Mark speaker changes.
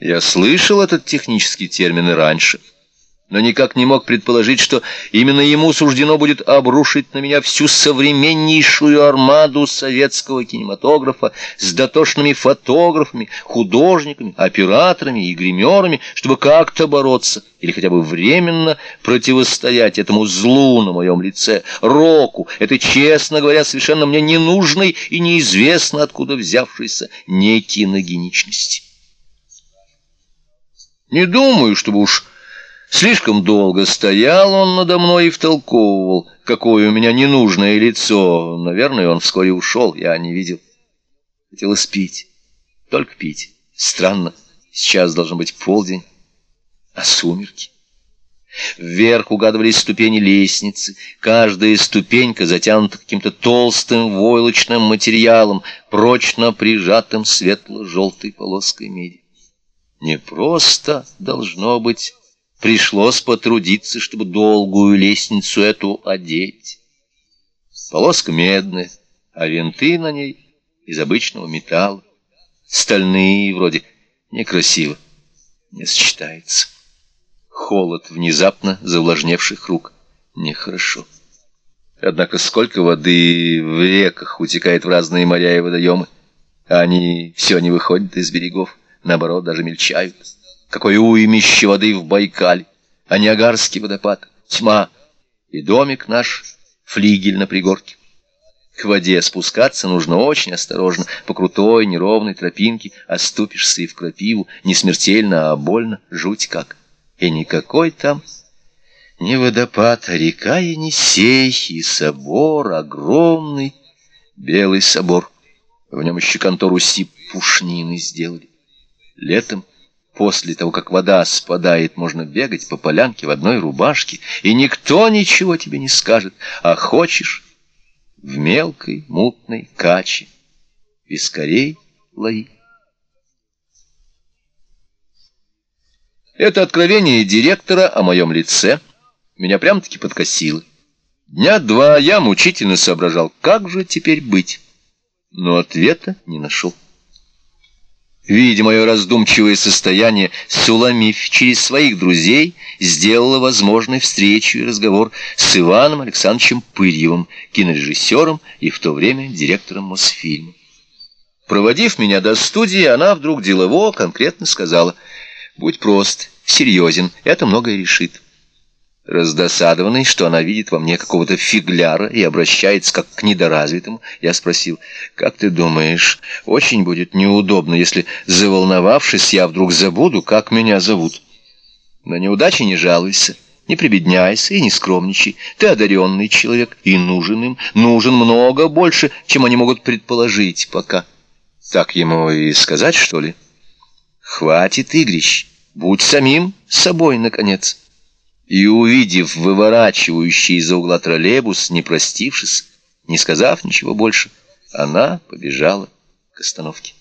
Speaker 1: Я слышал этот технический термин и раньше но никак не мог предположить, что именно ему суждено будет обрушить на меня всю современнейшую армаду советского кинематографа с дотошными фотографами, художниками, операторами и гримерами, чтобы как-то бороться или хотя бы временно противостоять этому злу на моем лице, року, это, честно говоря, совершенно мне ненужной и неизвестно откуда взявшейся некиногеничности. Не думаю, чтобы уж Слишком долго стоял он надо мной и втолковывал, какое у меня ненужное лицо. Наверное, он вскоре ушел, я не видел. Хотелось пить, только пить. Странно, сейчас должен быть полдень, а сумерки. Вверх угадывались ступени лестницы. Каждая ступенька затянута каким-то толстым войлочным материалом, прочно прижатым светло-желтой полоской меди. Не просто должно быть Пришлось потрудиться, чтобы долгую лестницу эту одеть. Полоска медная, а винты на ней из обычного металла. Стальные вроде некрасиво, не сочетается. Холод внезапно завлажневших рук. Нехорошо. Однако сколько воды в реках утекает в разные моря и водоемы, а они все не выходят из берегов, наоборот, даже мельчают. Какое уймище воды в Байкале, а Ниагарский водопад, тьма и домик наш, флигель на пригорке. К воде спускаться нужно очень осторожно, по крутой, неровной тропинке, оступишься и в крапиву, не смертельно, а больно, жуть как. И никакой там не водопад, а река Енисей и собор огромный, белый собор. В нем еще контору Сипушнины сделали. Летом После того, как вода спадает, можно бегать по полянке в одной рубашке, и никто ничего тебе не скажет, а хочешь в мелкой мутной каче. И скорей лови. Это откровение директора о моем лице меня прям-таки подкосило. Дня два я мучительно соображал, как же теперь быть, но ответа не нашел. Видя мое раздумчивое состояние, Суламиф через своих друзей сделала возможной встречу и разговор с Иваном Александровичем Пырьевым, кинорежиссером и в то время директором Мосфильма. Проводив меня до студии, она вдруг делово конкретно сказала, «Будь прост, серьезен, это многое решит». Раздосадованный, что она видит во мне какого-то фигляра и обращается как к недоразвитому, я спросил, «Как ты думаешь, очень будет неудобно, если, заволновавшись, я вдруг забуду, как меня зовут?» «На неудачи не жалуйся». Не прибедняйся и не скромничай. Ты одаренный человек и нужен им. Нужен много больше, чем они могут предположить пока. Так ему и сказать, что ли? Хватит игрищ. Будь самим собой, наконец и, увидев выворачивающий из-за угла троллейбус, не простившись, не сказав ничего больше, она побежала к остановке.